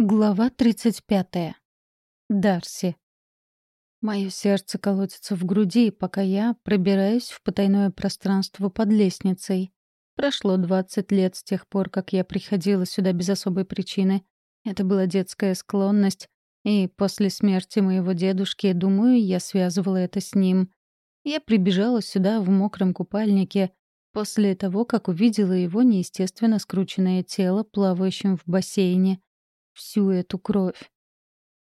Глава 35. Дарси. Мое сердце колотится в груди, пока я пробираюсь в потайное пространство под лестницей. Прошло 20 лет с тех пор, как я приходила сюда без особой причины. Это была детская склонность, и после смерти моего дедушки, думаю, я связывала это с ним. Я прибежала сюда в мокром купальнике после того, как увидела его неестественно скрученное тело, плавающим в бассейне — всю эту кровь.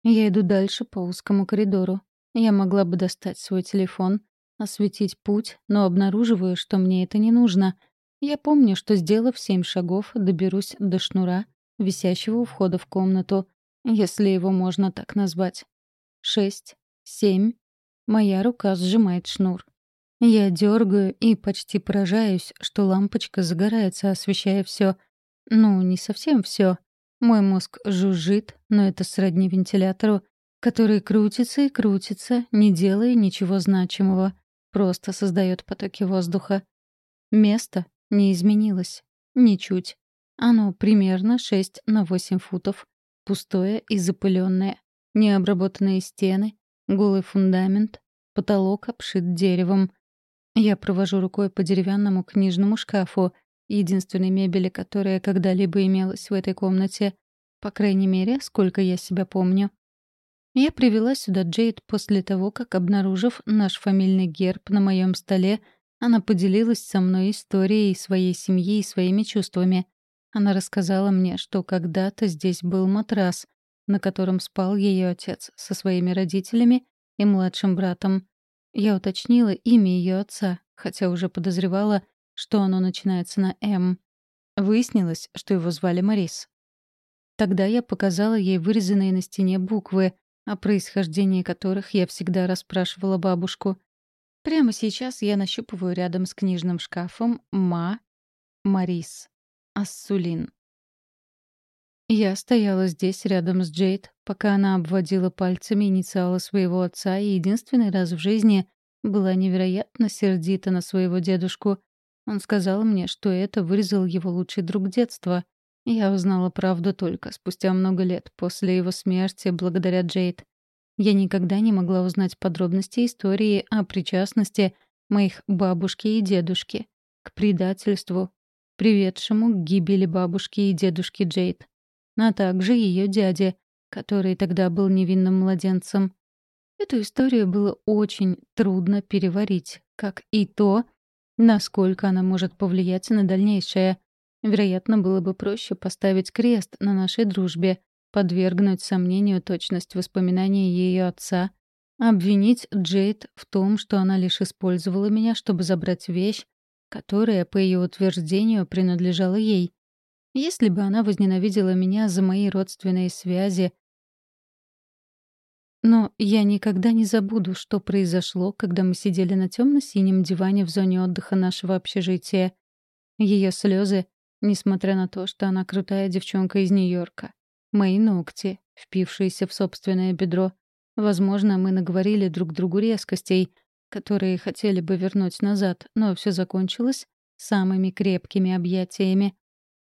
Я иду дальше по узкому коридору. Я могла бы достать свой телефон, осветить путь, но обнаруживаю, что мне это не нужно. Я помню, что, сделав семь шагов, доберусь до шнура, висящего у входа в комнату, если его можно так назвать. Шесть, семь. Моя рука сжимает шнур. Я дергаю и почти поражаюсь, что лампочка загорается, освещая все. Ну, не совсем все. Мой мозг жужжит, но это сродни вентилятору, который крутится и крутится, не делая ничего значимого, просто создает потоки воздуха. Место не изменилось. Ничуть. Оно примерно 6 на 8 футов. Пустое и запыленное. Необработанные стены, голый фундамент, потолок обшит деревом. Я провожу рукой по деревянному книжному шкафу — единственной мебели, которая когда-либо имелась в этой комнате, по крайней мере, сколько я себя помню. Я привела сюда Джейд после того, как, обнаружив наш фамильный герб на моем столе, она поделилась со мной историей своей семьи и своими чувствами. Она рассказала мне, что когда-то здесь был матрас, на котором спал ее отец со своими родителями и младшим братом. Я уточнила имя ее отца, хотя уже подозревала, что оно начинается на «М». Выяснилось, что его звали Морис. Тогда я показала ей вырезанные на стене буквы, о происхождении которых я всегда расспрашивала бабушку. Прямо сейчас я нащупываю рядом с книжным шкафом «Ма», «Марис», «Ассулин». Я стояла здесь рядом с Джейд, пока она обводила пальцами инициалы своего отца и единственный раз в жизни была невероятно сердита на своего дедушку. Он сказал мне, что это вырезал его лучший друг детства. Я узнала правду только спустя много лет после его смерти благодаря Джейд. Я никогда не могла узнать подробности истории о причастности моих бабушки и дедушки к предательству, приведшему к гибели бабушки и дедушки Джейд, а также ее дяде, который тогда был невинным младенцем. Эту историю было очень трудно переварить, как и то, Насколько она может повлиять на дальнейшее? Вероятно, было бы проще поставить крест на нашей дружбе, подвергнуть сомнению точность воспоминаний ее отца, обвинить Джейд в том, что она лишь использовала меня, чтобы забрать вещь, которая, по ее утверждению, принадлежала ей. Если бы она возненавидела меня за мои родственные связи, но я никогда не забуду, что произошло, когда мы сидели на темно-синем диване в зоне отдыха нашего общежития. Ее слезы, несмотря на то, что она крутая девчонка из Нью-Йорка. Мои ногти, впившиеся в собственное бедро. Возможно, мы наговорили друг другу резкостей, которые хотели бы вернуть назад, но все закончилось самыми крепкими объятиями.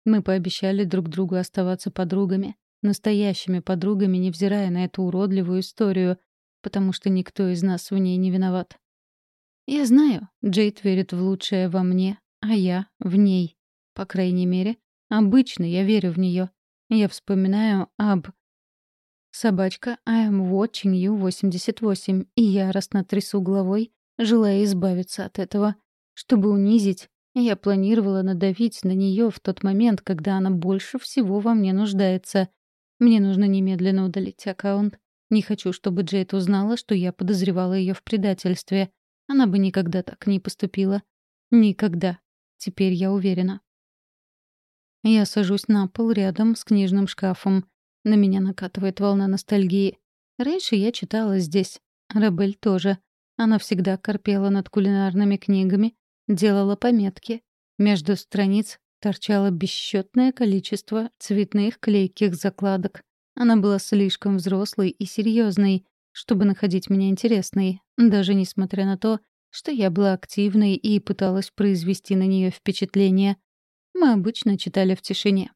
Мы пообещали друг другу оставаться подругами, настоящими подругами, невзирая на эту уродливую историю, потому что никто из нас в ней не виноват. Я знаю, Джейд верит в лучшее во мне, а я — в ней. По крайней мере, обычно я верю в нее. Я вспоминаю об... Собачка I am watching you 88, и яростно трясу головой, желая избавиться от этого. Чтобы унизить, я планировала надавить на нее в тот момент, когда она больше всего во мне нуждается. Мне нужно немедленно удалить аккаунт. Не хочу, чтобы Джейд узнала, что я подозревала ее в предательстве. Она бы никогда так не поступила. Никогда. Теперь я уверена. Я сажусь на пол рядом с книжным шкафом. На меня накатывает волна ностальгии. Раньше я читала здесь. Рабель тоже. Она всегда корпела над кулинарными книгами, делала пометки. Между страниц торчало бесчетное количество цветных клейких закладок. Она была слишком взрослой и серьезной, чтобы находить меня интересной, даже несмотря на то, что я была активной и пыталась произвести на нее впечатление. Мы обычно читали в тишине.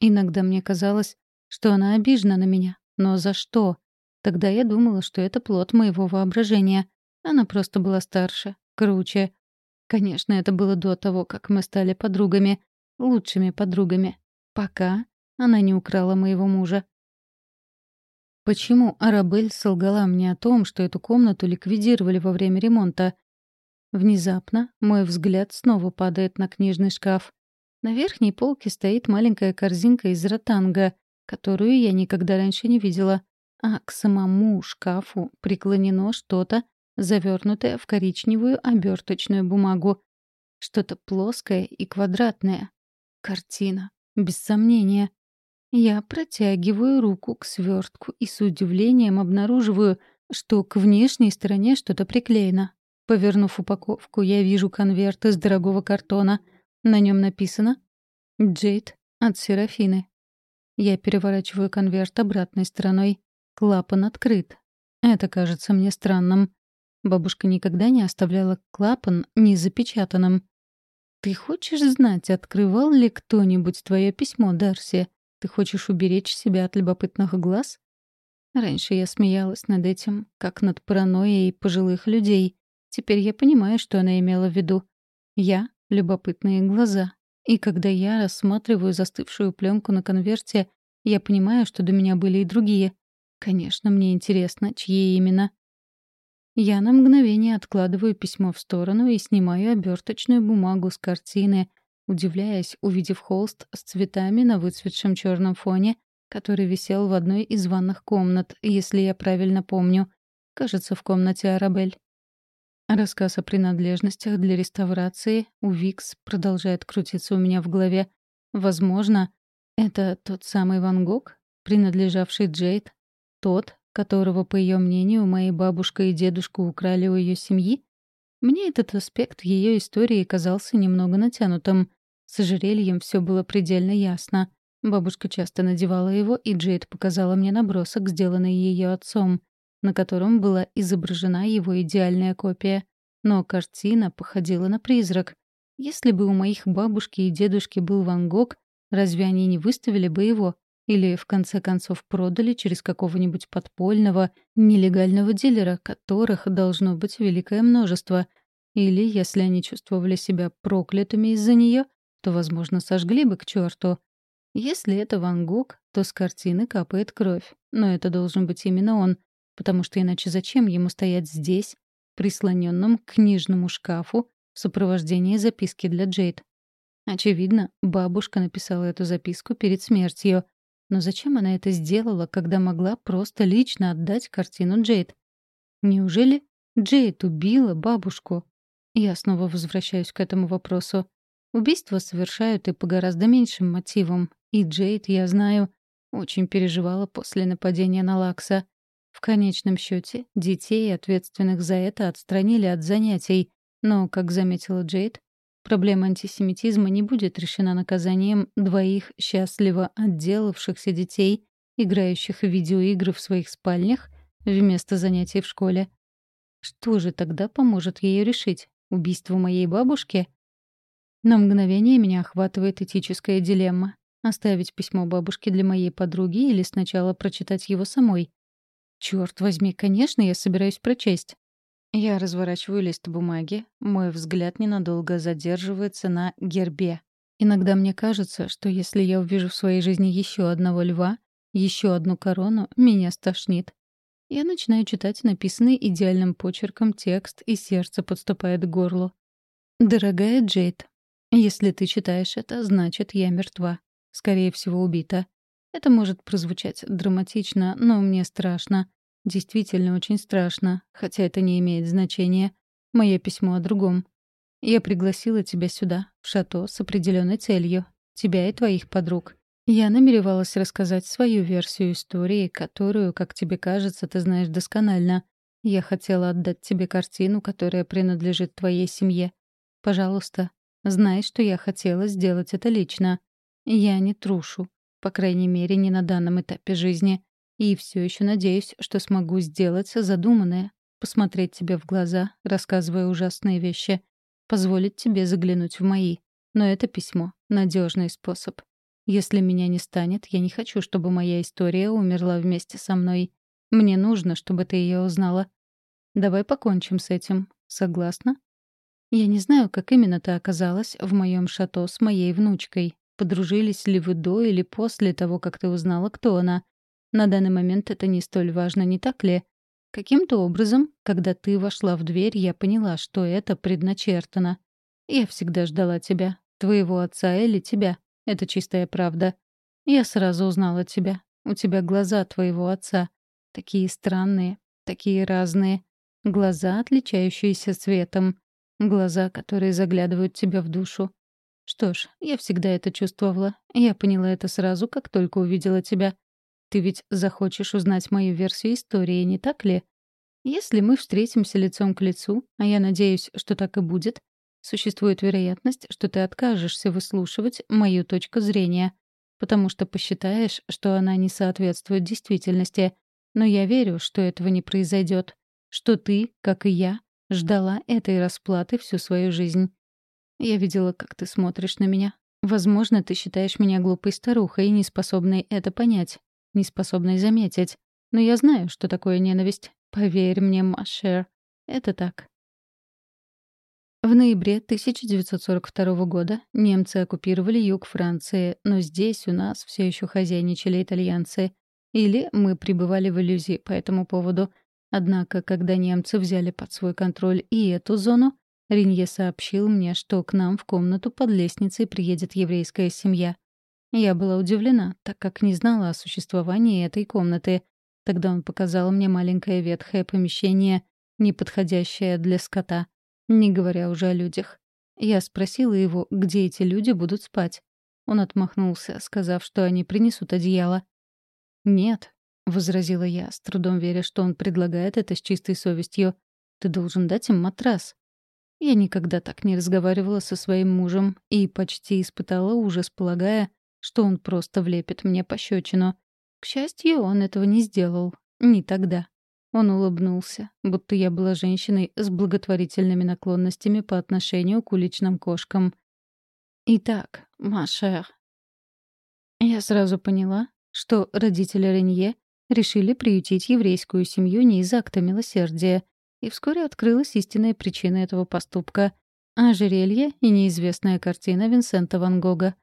Иногда мне казалось, что она обижена на меня. Но за что? Тогда я думала, что это плод моего воображения. Она просто была старше, круче. Конечно, это было до того, как мы стали подругами, лучшими подругами. Пока она не украла моего мужа. Почему Арабель солгала мне о том, что эту комнату ликвидировали во время ремонта? Внезапно мой взгляд снова падает на книжный шкаф. На верхней полке стоит маленькая корзинка из ротанга, которую я никогда раньше не видела, а к самому шкафу приклонено что-то, завернутое в коричневую оберточную бумагу. Что-то плоское и квадратное. Картина. Без сомнения. Я протягиваю руку к свертку и с удивлением обнаруживаю, что к внешней стороне что-то приклеено. Повернув упаковку, я вижу конверт из дорогого картона. На нем написано «Джейд от Серафины». Я переворачиваю конверт обратной стороной. Клапан открыт. Это кажется мне странным. Бабушка никогда не оставляла клапан незапечатанным. «Ты хочешь знать, открывал ли кто-нибудь твое письмо, Дарси?» Ты хочешь уберечь себя от любопытных глаз? Раньше я смеялась над этим, как над паранойей пожилых людей. Теперь я понимаю, что она имела в виду. Я — любопытные глаза. И когда я рассматриваю застывшую пленку на конверте, я понимаю, что до меня были и другие. Конечно, мне интересно, чьи именно. Я на мгновение откладываю письмо в сторону и снимаю оберточную бумагу с картины — удивляясь, увидев холст с цветами на выцветшем черном фоне, который висел в одной из ванных комнат, если я правильно помню. Кажется, в комнате Арабель. Рассказ о принадлежностях для реставрации у Викс продолжает крутиться у меня в голове. Возможно, это тот самый Ван Гог, принадлежавший Джейд, тот, которого, по ее мнению, мои бабушка и дедушка украли у ее семьи? Мне этот аспект ее истории казался немного натянутым. С ожерельем все было предельно ясно. Бабушка часто надевала его, и Джейд показала мне набросок, сделанный ее отцом, на котором была изображена его идеальная копия. Но картина походила на призрак. Если бы у моих бабушки и дедушки был Ван Гог, разве они не выставили бы его? Или, в конце концов, продали через какого-нибудь подпольного, нелегального дилера, которых должно быть великое множество. Или, если они чувствовали себя проклятыми из-за нее, то, возможно, сожгли бы к черту. Если это Ван Гог, то с картины капает кровь. Но это должен быть именно он, потому что иначе зачем ему стоять здесь, прислоненном к книжному шкафу, в сопровождении записки для Джейд? Очевидно, бабушка написала эту записку перед смертью — но зачем она это сделала, когда могла просто лично отдать картину Джейд? Неужели Джейд убила бабушку? Я снова возвращаюсь к этому вопросу. Убийство совершают и по гораздо меньшим мотивам. И Джейд, я знаю, очень переживала после нападения на Лакса. В конечном счете, детей, ответственных за это, отстранили от занятий. Но, как заметила Джейд, Проблема антисемитизма не будет решена наказанием двоих счастливо отделавшихся детей, играющих в видеоигры в своих спальнях вместо занятий в школе. Что же тогда поможет ее решить? Убийство моей бабушки? На мгновение меня охватывает этическая дилемма. Оставить письмо бабушке для моей подруги или сначала прочитать его самой? Черт возьми, конечно, я собираюсь прочесть. Я разворачиваю лист бумаги, мой взгляд ненадолго задерживается на гербе. Иногда мне кажется, что если я увижу в своей жизни еще одного льва, еще одну корону, меня стошнит. Я начинаю читать написанный идеальным почерком текст, и сердце подступает к горлу. «Дорогая Джейд, если ты читаешь это, значит, я мертва. Скорее всего, убита. Это может прозвучать драматично, но мне страшно. Действительно очень страшно, хотя это не имеет значения. Мое письмо о другом. Я пригласила тебя сюда, в шато, с определенной целью. Тебя и твоих подруг. Я намеревалась рассказать свою версию истории, которую, как тебе кажется, ты знаешь досконально. Я хотела отдать тебе картину, которая принадлежит твоей семье. Пожалуйста, знай, что я хотела сделать это лично. Я не трушу, по крайней мере, не на данном этапе жизни. И все еще надеюсь, что смогу сделать задуманное. Посмотреть тебе в глаза, рассказывая ужасные вещи. Позволить тебе заглянуть в мои. Но это письмо — надежный способ. Если меня не станет, я не хочу, чтобы моя история умерла вместе со мной. Мне нужно, чтобы ты ее узнала. Давай покончим с этим. Согласна? Я не знаю, как именно ты оказалась в моем шато с моей внучкой. Подружились ли вы до или после того, как ты узнала, кто она? На данный момент это не столь важно, не так ли? Каким-то образом, когда ты вошла в дверь, я поняла, что это предначертано. Я всегда ждала тебя, твоего отца или тебя. Это чистая правда. Я сразу узнала тебя. У тебя глаза твоего отца. Такие странные, такие разные. Глаза, отличающиеся цветом. Глаза, которые заглядывают тебе в душу. Что ж, я всегда это чувствовала. Я поняла это сразу, как только увидела тебя. Ты ведь захочешь узнать мою версию истории, не так ли? Если мы встретимся лицом к лицу, а я надеюсь, что так и будет, существует вероятность, что ты откажешься выслушивать мою точку зрения, потому что посчитаешь, что она не соответствует действительности. Но я верю, что этого не произойдет, что ты, как и я, ждала этой расплаты всю свою жизнь. Я видела, как ты смотришь на меня. Возможно, ты считаешь меня глупой старухой, неспособной это понять, неспособной заметить. Но я знаю, что такое ненависть. Поверь мне, Машер, это так. В ноябре 1942 года немцы оккупировали юг Франции, но здесь у нас все еще хозяйничали итальянцы. Или мы пребывали в иллюзии по этому поводу. Однако, когда немцы взяли под свой контроль и эту зону, Ринье сообщил мне, что к нам в комнату под лестницей приедет еврейская семья. Я была удивлена, так как не знала о существовании этой комнаты. Тогда он показал мне маленькое ветхое помещение, неподходящее для скота, не говоря уже о людях. Я спросила его, где эти люди будут спать. Он отмахнулся, сказав, что они принесут одеяло. «Нет», — возразила я, с трудом веря, что он предлагает это с чистой совестью. «Ты должен дать им матрас». Я никогда так не разговаривала со своим мужем и почти испытала ужас, полагая, что он просто влепит мне пощечину. К счастью, он этого не сделал. Не тогда. Он улыбнулся, будто я была женщиной с благотворительными наклонностями по отношению к уличным кошкам. «Итак, Машер...» Я сразу поняла, что родители Ренье решили приютить еврейскую семью не из акта милосердия, и вскоре открылась истинная причина этого поступка — ожерелье и неизвестная картина Винсента Ван Гога.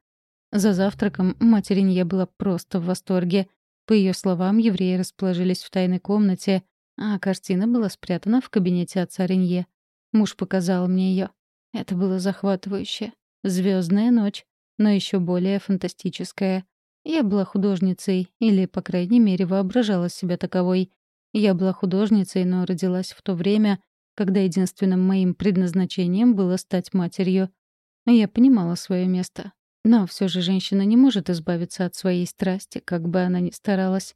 За завтраком мать Ренье была просто в восторге. По ее словам, евреи расположились в тайной комнате, а картина была спрятана в кабинете отца Ренье. Муж показал мне ее. Это было захватывающе. Звездная ночь, но еще более фантастическая. Я была художницей, или, по крайней мере, воображала себя таковой. Я была художницей, но родилась в то время, когда единственным моим предназначением было стать матерью. Я понимала свое место. Но все же женщина не может избавиться от своей страсти, как бы она ни старалась.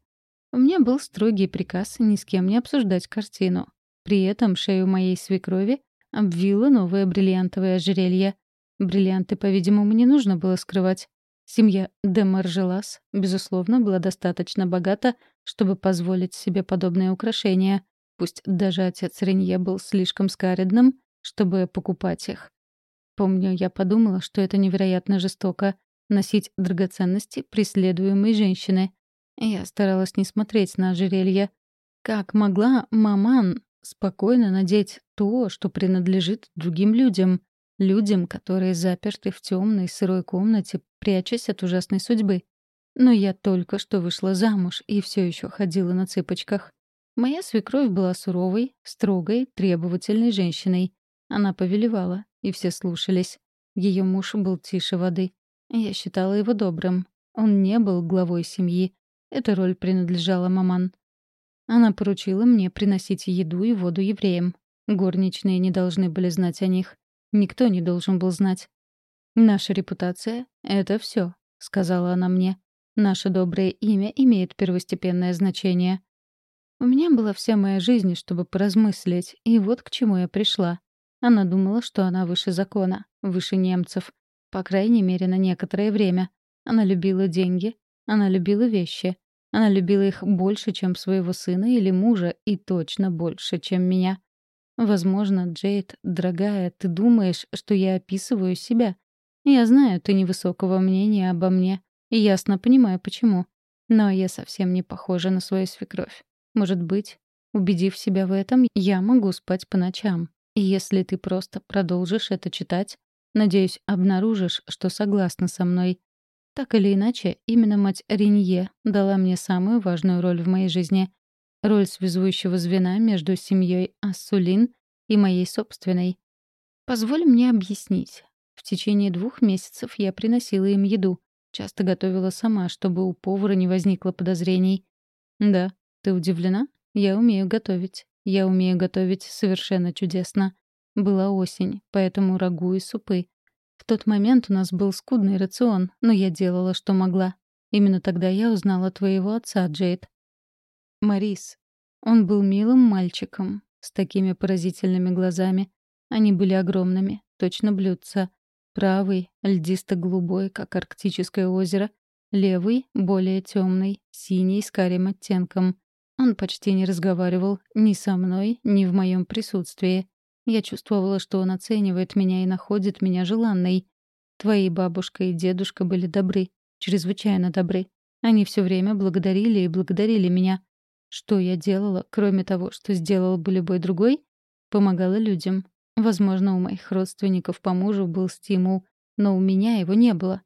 У меня был строгий приказ ни с кем не обсуждать картину. При этом шею моей свекрови обвило новое бриллиантовое ожерелье. Бриллианты, по-видимому, не нужно было скрывать. Семья де Маржелас, безусловно, была достаточно богата, чтобы позволить себе подобные украшения, пусть даже отец Ренье был слишком скаредным, чтобы покупать их. Помню, я подумала, что это невероятно жестоко — носить драгоценности преследуемой женщины. Я старалась не смотреть на ожерелье. Как могла маман спокойно надеть то, что принадлежит другим людям? Людям, которые заперты в темной сырой комнате, прячась от ужасной судьбы. Но я только что вышла замуж и все еще ходила на цыпочках. Моя свекровь была суровой, строгой, требовательной женщиной. Она повелевала, и все слушались. Ее муж был тише воды. Я считала его добрым. Он не был главой семьи. Эта роль принадлежала маман. Она поручила мне приносить еду и воду евреям. Горничные не должны были знать о них. Никто не должен был знать. «Наша репутация — это все, сказала она мне. «Наше доброе имя имеет первостепенное значение». У меня была вся моя жизнь, чтобы поразмыслить, и вот к чему я пришла. Она думала, что она выше закона, выше немцев. По крайней мере, на некоторое время. Она любила деньги, она любила вещи. Она любила их больше, чем своего сына или мужа, и точно больше, чем меня. Возможно, Джейд, дорогая, ты думаешь, что я описываю себя. Я знаю, ты невысокого мнения обо мне. И ясно понимаю, почему. Но я совсем не похожа на свою свекровь. Может быть, убедив себя в этом, я могу спать по ночам. И если ты просто продолжишь это читать, надеюсь, обнаружишь, что согласна со мной. Так или иначе, именно мать Ринье дала мне самую важную роль в моей жизни. Роль связующего звена между семьей Ассулин и моей собственной. Позволь мне объяснить. В течение двух месяцев я приносила им еду. Часто готовила сама, чтобы у повара не возникло подозрений. Да, ты удивлена? Я умею готовить. Я умею готовить совершенно чудесно. Была осень, поэтому рагу и супы. В тот момент у нас был скудный рацион, но я делала, что могла. Именно тогда я узнала твоего отца, Джейд. Марис. Он был милым мальчиком, с такими поразительными глазами. Они были огромными, точно блюдца. Правый — льдисто-голубой, как арктическое озеро. Левый — более темный, синий с карим оттенком. Он почти не разговаривал ни со мной, ни в моем присутствии. Я чувствовала, что он оценивает меня и находит меня желанной. Твои бабушка и дедушка были добры, чрезвычайно добры. Они все время благодарили и благодарили меня. Что я делала, кроме того, что сделал бы любой другой? Помогала людям, Возможно, у моих родственников по мужу был стимул, но у меня его не было.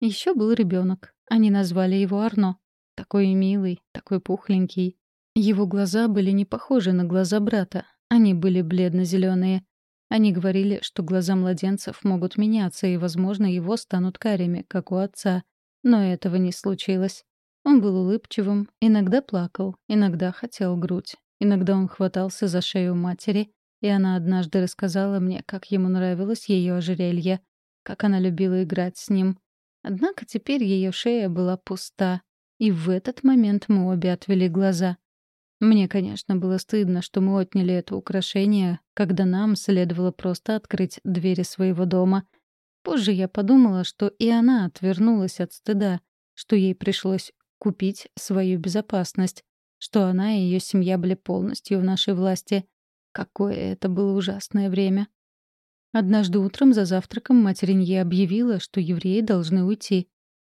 Еще был ребенок. Они назвали его Арно. Такой милый, такой пухленький. Его глаза были не похожи на глаза брата. Они были бледно-зеленые. Они говорили, что глаза младенцев могут меняться, и, возможно, его станут карими, как у отца. Но этого не случилось. Он был улыбчивым, иногда плакал, иногда хотел грудь. Иногда он хватался за шею матери, и она однажды рассказала мне, как ему нравилось ее ожерелье, как она любила играть с ним. Однако теперь ее шея была пуста, и в этот момент мы обе отвели глаза. Мне, конечно, было стыдно, что мы отняли это украшение, когда нам следовало просто открыть двери своего дома. Позже я подумала, что и она отвернулась от стыда, что ей пришлось купить свою безопасность, что она и ее семья были полностью в нашей власти. Какое это было ужасное время. Однажды утром за завтраком мать Ренье объявила, что евреи должны уйти.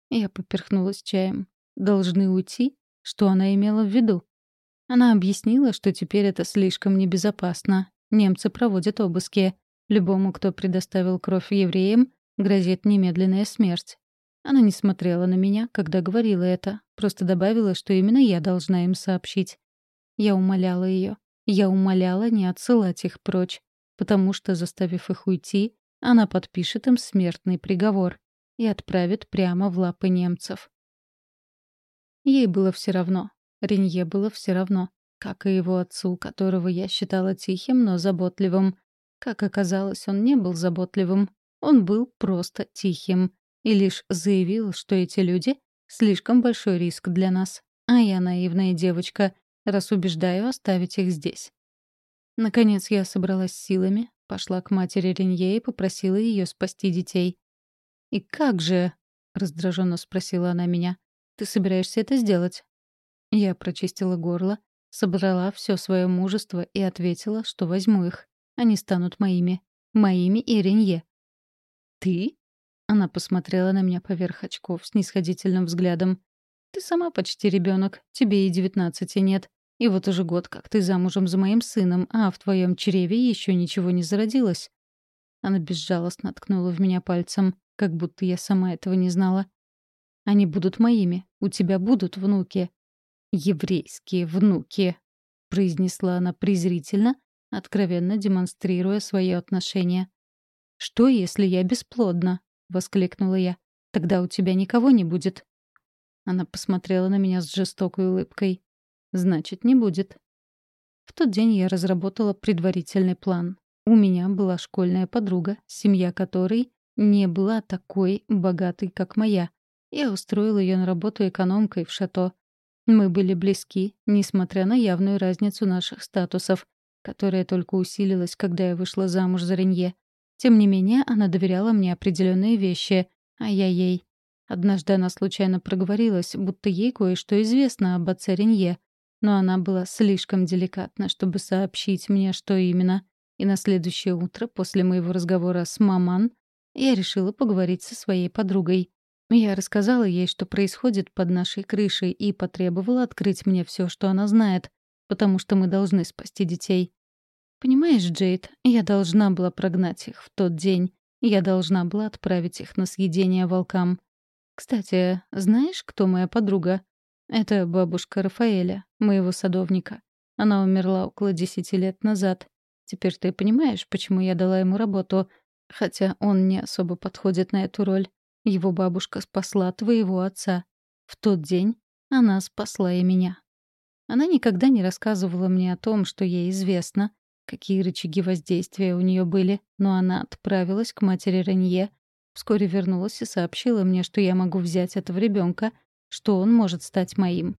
Я поперхнулась чаем. «Должны уйти?» Что она имела в виду? Она объяснила, что теперь это слишком небезопасно. Немцы проводят обыски. Любому, кто предоставил кровь евреям, грозит немедленная смерть. Она не смотрела на меня, когда говорила это, просто добавила, что именно я должна им сообщить. Я умоляла ее. Я умоляла не отсылать их прочь, потому что, заставив их уйти, она подпишет им смертный приговор и отправит прямо в лапы немцев. Ей было все равно. Ренье было все равно, как и его отцу, которого я считала тихим, но заботливым. Как оказалось, он не был заботливым. Он был просто тихим и лишь заявил, что эти люди — слишком большой риск для нас. А я наивная девочка, раз убеждаю оставить их здесь. Наконец я собралась силами, пошла к матери Ренье и попросила ее спасти детей. «И как же?» — раздраженно спросила она меня. «Ты собираешься это сделать?» Я прочистила горло, собрала все свое мужество и ответила, что возьму их. Они станут моими. Моими и Ренье. «Ты?» — она посмотрела на меня поверх очков с нисходительным взглядом. «Ты сама почти ребенок, тебе и девятнадцати нет. И вот уже год, как ты замужем за моим сыном, а в твоем чреве еще ничего не зародилось». Она безжалостно ткнула в меня пальцем, как будто я сама этого не знала. «Они будут моими. У тебя будут внуки». «Еврейские внуки», — произнесла она презрительно, откровенно демонстрируя свое отношение. «Что, если я бесплодна?» — воскликнула я. «Тогда у тебя никого не будет». Она посмотрела на меня с жестокой улыбкой. Значит, не будет. В тот день я разработала предварительный план. У меня была школьная подруга, семья которой не была такой богатой, как моя. Я устроила ее на работу экономкой в шато. Мы были близки, несмотря на явную разницу наших статусов, которая только усилилась, когда я вышла замуж за Ренье. Тем не менее, она доверяла мне определенные вещи, а я ей. Однажды она случайно проговорилась, будто ей кое-что известно об отце Ренье, но она была слишком деликатна, чтобы сообщить мне, что именно. И на следующее утро, после моего разговора с маман, я решила поговорить со своей подругой. Я рассказала ей, что происходит под нашей крышей, и потребовала открыть мне все, что она знает, потому что мы должны спасти детей. Понимаешь, Джейд, я должна была прогнать их в тот день. Я должна была отправить их на съедение волкам. Кстати, знаешь, кто моя подруга? Это бабушка Рафаэля, моего садовника. Она умерла около десяти лет назад. Теперь ты понимаешь, почему я дала ему работу, хотя он не особо подходит на эту роль. Его бабушка спасла твоего отца. В тот день она спасла и меня. Она никогда не рассказывала мне о том, что ей известно, какие рычаги воздействия у нее были, но она отправилась к матери Ренье, вскоре вернулась и сообщила мне, что я могу взять этого ребенка, что он может стать моим.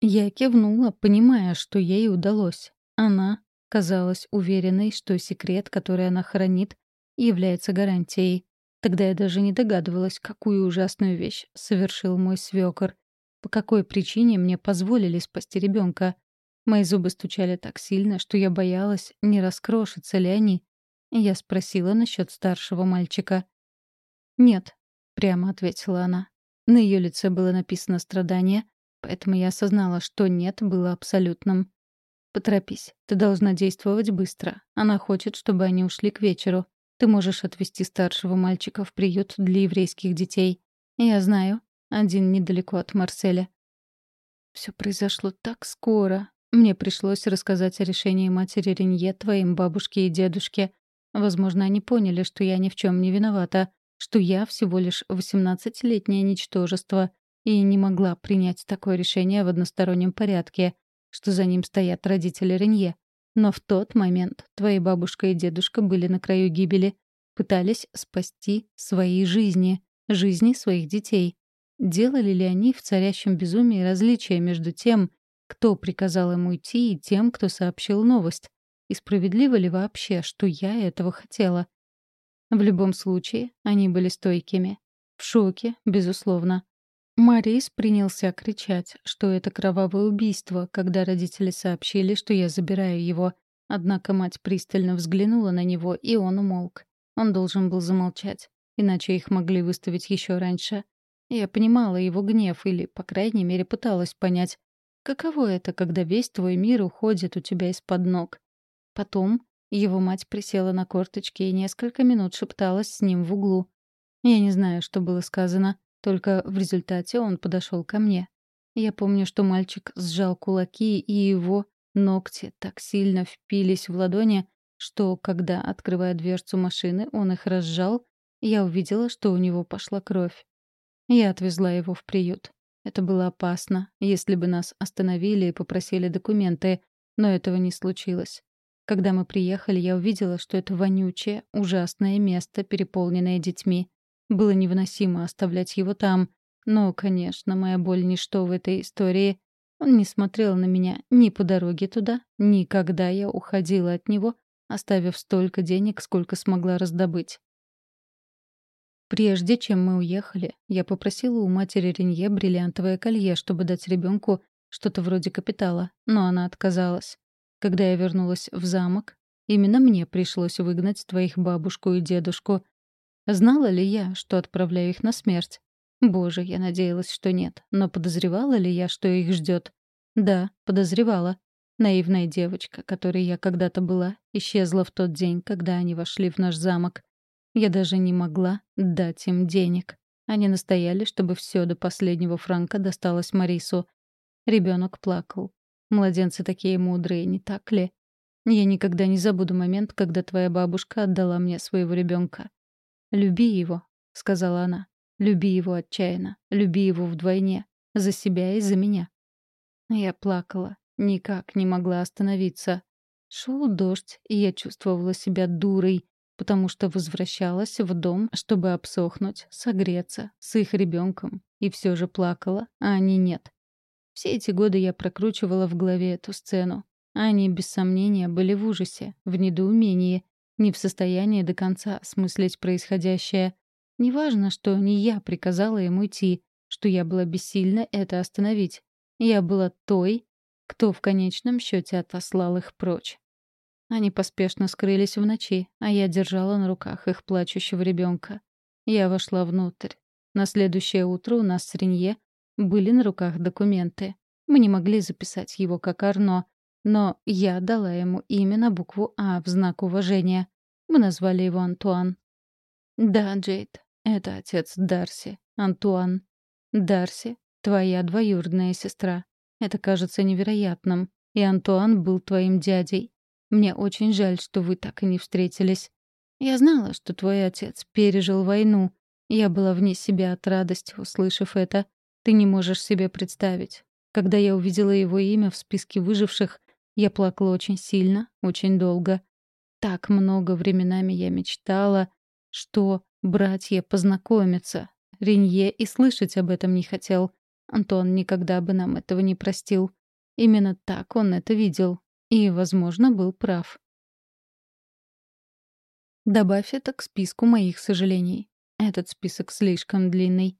Я кивнула, понимая, что ей удалось. Она казалась уверенной, что секрет, который она хранит, является гарантией. Тогда я даже не догадывалась, какую ужасную вещь совершил мой свёкор. По какой причине мне позволили спасти ребенка? Мои зубы стучали так сильно, что я боялась, не раскрошатся ли они. Я спросила насчет старшего мальчика. «Нет», — прямо ответила она. На ее лице было написано страдание, поэтому я осознала, что «нет» было абсолютным. «Поторопись, ты должна действовать быстро. Она хочет, чтобы они ушли к вечеру. Ты можешь отвезти старшего мальчика в приют для еврейских детей. Я знаю, один недалеко от Марселя. Все произошло так скоро. Мне пришлось рассказать о решении матери Ренье твоим бабушке и дедушке. Возможно, они поняли, что я ни в чем не виновата, что я всего лишь восемнадцатилетнее ничтожество и не могла принять такое решение в одностороннем порядке, что за ним стоят родители Ренье. Но в тот момент твои бабушка и дедушка были на краю гибели, пытались спасти свои жизни, жизни своих детей. Делали ли они в царящем безумии различия между тем, кто приказал им уйти, и тем, кто сообщил новость? И справедливо ли вообще, что я этого хотела? В любом случае, они были стойкими. В шоке, безусловно. Марис принялся кричать, что это кровавое убийство, когда родители сообщили, что я забираю его. Однако мать пристально взглянула на него, и он умолк. Он должен был замолчать, иначе их могли выставить еще раньше. Я понимала его гнев или, по крайней мере, пыталась понять, каково это, когда весь твой мир уходит у тебя из-под ног. Потом его мать присела на корточки и несколько минут шепталась с ним в углу. Я не знаю, что было сказано, только в результате он подошел ко мне. Я помню, что мальчик сжал кулаки, и его ногти так сильно впились в ладони, что, когда, открывая дверцу машины, он их разжал, я увидела, что у него пошла кровь. Я отвезла его в приют. Это было опасно, если бы нас остановили и попросили документы, но этого не случилось. Когда мы приехали, я увидела, что это вонючее, ужасное место, переполненное детьми. Было невыносимо оставлять его там. Но, конечно, моя боль — ничто в этой истории. Он не смотрел на меня ни по дороге туда, ни когда я уходила от него, оставив столько денег, сколько смогла раздобыть. Прежде чем мы уехали, я попросила у матери Ренье бриллиантовое колье, чтобы дать ребенку что-то вроде капитала, но она отказалась. Когда я вернулась в замок, именно мне пришлось выгнать твоих бабушку и дедушку, Знала ли я, что отправляю их на смерть? Боже, я надеялась, что нет. Но подозревала ли я, что их ждет? Да, подозревала. Наивная девочка, которой я когда-то была, исчезла в тот день, когда они вошли в наш замок. Я даже не могла дать им денег. Они настояли, чтобы все до последнего франка досталось Марису. Ребенок плакал. Младенцы такие мудрые, не так ли? Я никогда не забуду момент, когда твоя бабушка отдала мне своего ребенка. «Люби его», — сказала она. «Люби его отчаянно. Люби его вдвойне. За себя и за меня». Я плакала. Никак не могла остановиться. Шел дождь, и я чувствовала себя дурой, потому что возвращалась в дом, чтобы обсохнуть, согреться с их ребенком, и все же плакала, а они нет. Все эти годы я прокручивала в голове эту сцену. Они, без сомнения, были в ужасе, в недоумении, не в состоянии до конца осмыслить происходящее. Неважно, что не я приказала ему идти, что я была бессильна это остановить. Я была той, кто в конечном счете отослал их прочь. Они поспешно скрылись в ночи, а я держала на руках их плачущего ребенка. Я вошла внутрь. На следующее утро у нас с Ренье были на руках документы. Мы не могли записать его как Арно, но я дала ему имя на букву «А» в знак уважения. Мы назвали его Антуан. Да, Джейд, это отец Дарси, Антуан. Дарси — твоя двоюродная сестра. Это кажется невероятным. И Антуан был твоим дядей. Мне очень жаль, что вы так и не встретились. Я знала, что твой отец пережил войну. Я была вне себя от радости, услышав это. Ты не можешь себе представить. Когда я увидела его имя в списке выживших, я плакала очень сильно, очень долго. Так много временами я мечтала, что братья познакомятся. Ренье и слышать об этом не хотел. Антон никогда бы нам этого не простил. Именно так он это видел. И, возможно, был прав. Добавь это к списку моих сожалений. Этот список слишком длинный.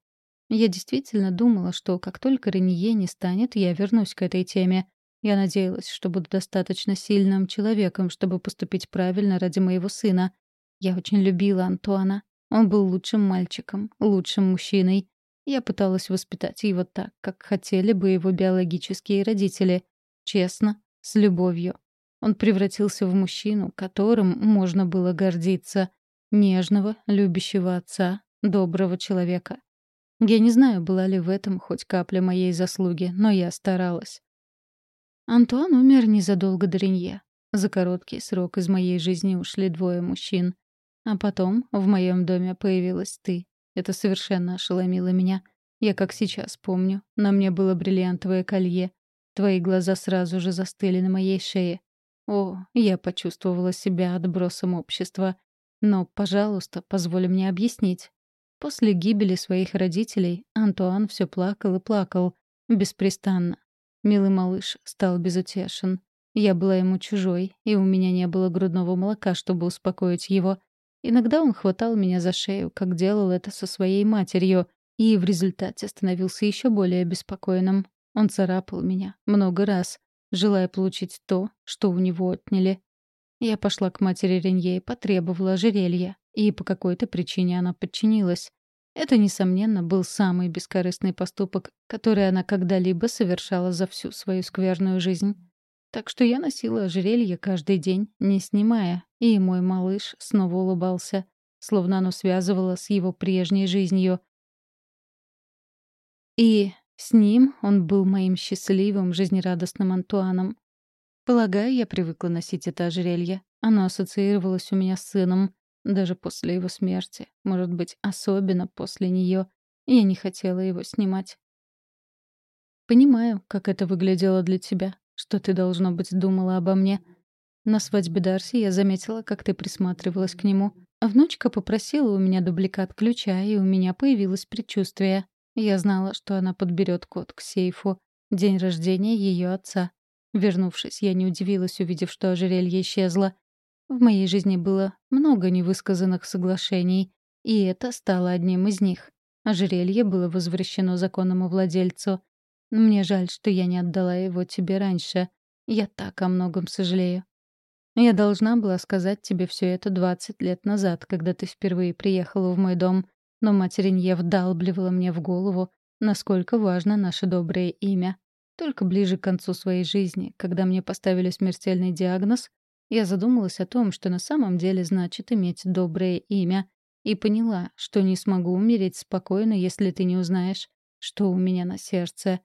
Я действительно думала, что как только Ренье не станет, я вернусь к этой теме. Я надеялась, что буду достаточно сильным человеком, чтобы поступить правильно ради моего сына. Я очень любила Антуана. Он был лучшим мальчиком, лучшим мужчиной. Я пыталась воспитать его так, как хотели бы его биологические родители. Честно, с любовью. Он превратился в мужчину, которым можно было гордиться. Нежного, любящего отца, доброго человека. Я не знаю, была ли в этом хоть капля моей заслуги, но я старалась. Антуан умер незадолго до Ренье. За короткий срок из моей жизни ушли двое мужчин. А потом в моем доме появилась ты. Это совершенно ошеломило меня. Я как сейчас помню. На мне было бриллиантовое колье. Твои глаза сразу же застыли на моей шее. О, я почувствовала себя отбросом общества. Но, пожалуйста, позволь мне объяснить. После гибели своих родителей Антуан все плакал и плакал. Беспрестанно. Милый малыш стал безутешен. Я была ему чужой, и у меня не было грудного молока, чтобы успокоить его. Иногда он хватал меня за шею, как делал это со своей матерью, и в результате становился еще более беспокойным. Он царапал меня много раз, желая получить то, что у него отняли. Я пошла к матери Ренье и потребовала ожерелья, и по какой-то причине она подчинилась. Это, несомненно, был самый бескорыстный поступок, который она когда-либо совершала за всю свою скверную жизнь. Так что я носила ожерелье каждый день, не снимая, и мой малыш снова улыбался, словно оно связывало с его прежней жизнью. И с ним он был моим счастливым, жизнерадостным Антуаном. Полагаю, я привыкла носить это ожерелье. Оно ассоциировалось у меня с сыном, даже после его смерти, может быть, особенно после нее, я не хотела его снимать. Понимаю, как это выглядело для тебя, что ты, должно быть, думала обо мне. На свадьбе Дарси я заметила, как ты присматривалась к нему. Внучка попросила у меня дубликат ключа, и у меня появилось предчувствие. Я знала, что она подберет код к сейфу. День рождения ее отца. Вернувшись, я не удивилась, увидев, что ожерелье исчезло. В моей жизни было много невысказанных соглашений, и это стало одним из них. Ожерелье было возвращено законному владельцу. Мне жаль, что я не отдала его тебе раньше. Я так о многом сожалею. Я должна была сказать тебе все это 20 лет назад, когда ты впервые приехала в мой дом, но мать Ренье вдалбливала мне в голову, насколько важно наше доброе имя. Только ближе к концу своей жизни, когда мне поставили смертельный диагноз, я задумалась о том, что на самом деле значит иметь доброе имя, и поняла, что не смогу умереть спокойно, если ты не узнаешь, что у меня на сердце.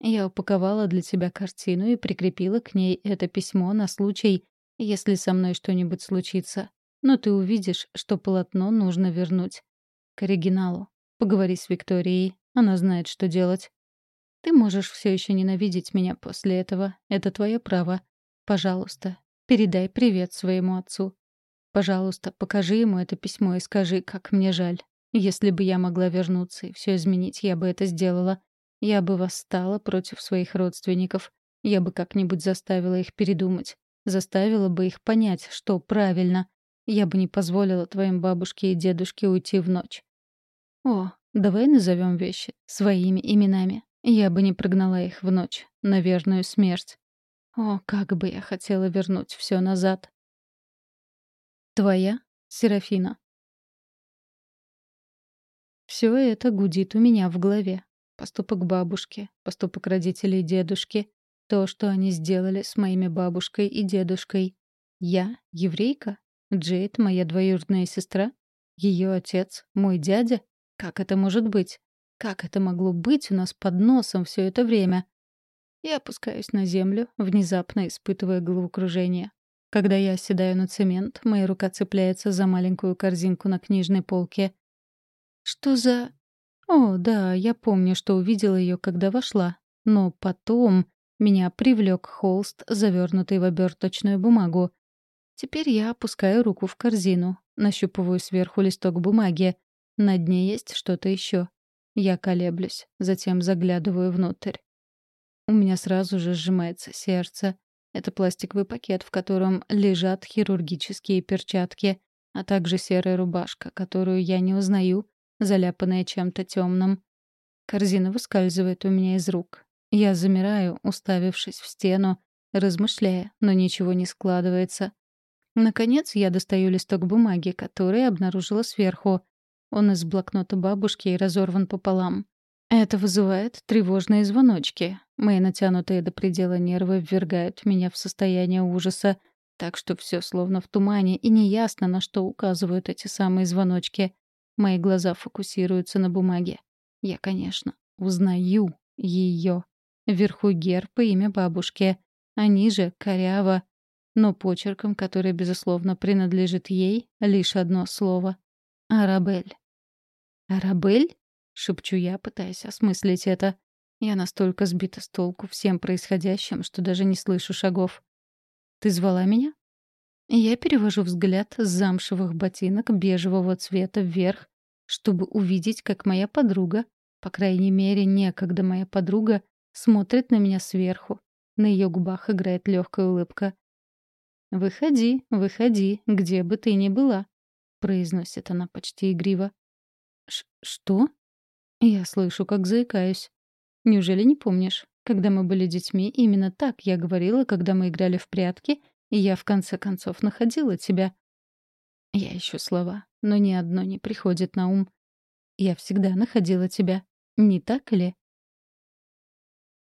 Я упаковала для тебя картину и прикрепила к ней это письмо на случай, если со мной что-нибудь случится. Но ты увидишь, что полотно нужно вернуть. К оригиналу. Поговори с Викторией, она знает, что делать. Ты можешь все еще ненавидеть меня после этого. Это твое право. Пожалуйста, Передай привет своему отцу. Пожалуйста, покажи ему это письмо и скажи, как мне жаль. Если бы я могла вернуться и все изменить, я бы это сделала. Я бы восстала против своих родственников. Я бы как-нибудь заставила их передумать. Заставила бы их понять, что правильно. Я бы не позволила твоим бабушке и дедушке уйти в ночь. О, давай назовем вещи своими именами. Я бы не прогнала их в ночь на верную смерть. О, как бы я хотела вернуть все назад. Твоя Серафина. Все это гудит у меня в голове. Поступок бабушки, поступок родителей и дедушки, то, что они сделали с моими бабушкой и дедушкой. Я — еврейка? Джейд — моя двоюродная сестра? Ее отец — мой дядя? Как это может быть? Как это могло быть у нас под носом все это время? Я опускаюсь на землю, внезапно испытывая головокружение. Когда я оседаю на цемент, моя рука цепляется за маленькую корзинку на книжной полке. Что за... О, да, я помню, что увидела ее, когда вошла. Но потом меня привлек холст, завернутый в оберточную бумагу. Теперь я опускаю руку в корзину, нащупываю сверху листок бумаги. На дне есть что-то еще. Я колеблюсь, затем заглядываю внутрь. У меня сразу же сжимается сердце. Это пластиковый пакет, в котором лежат хирургические перчатки, а также серая рубашка, которую я не узнаю, заляпанная чем-то темным. Корзина выскальзывает у меня из рук. Я замираю, уставившись в стену, размышляя, но ничего не складывается. Наконец я достаю листок бумаги, который обнаружила сверху. Он из блокнота бабушки и разорван пополам. Это вызывает тревожные звоночки. Мои натянутые до предела нервы ввергают меня в состояние ужаса, так что все словно в тумане, и неясно, на что указывают эти самые звоночки. Мои глаза фокусируются на бумаге. Я, конечно, узнаю ее. Вверху герб и имя бабушки, а ниже — коряво. Но почерком, который, безусловно, принадлежит ей, лишь одно слово — «Арабель». «Арабель?» — шепчу я, пытаясь осмыслить это. Я настолько сбита с толку всем происходящим, что даже не слышу шагов. «Ты звала меня?» Я перевожу взгляд с замшевых ботинок бежевого цвета вверх, чтобы увидеть, как моя подруга, по крайней мере, некогда моя подруга, смотрит на меня сверху. На ее губах играет легкая улыбка. «Выходи, выходи, где бы ты ни была», — произносит она почти игриво. «Что?» Я слышу, как заикаюсь. Неужели не помнишь? Когда мы были детьми, именно так я говорила, когда мы играли в прятки, и я в конце концов находила тебя. Я ищу слова, но ни одно не приходит на ум. Я всегда находила тебя. Не так ли?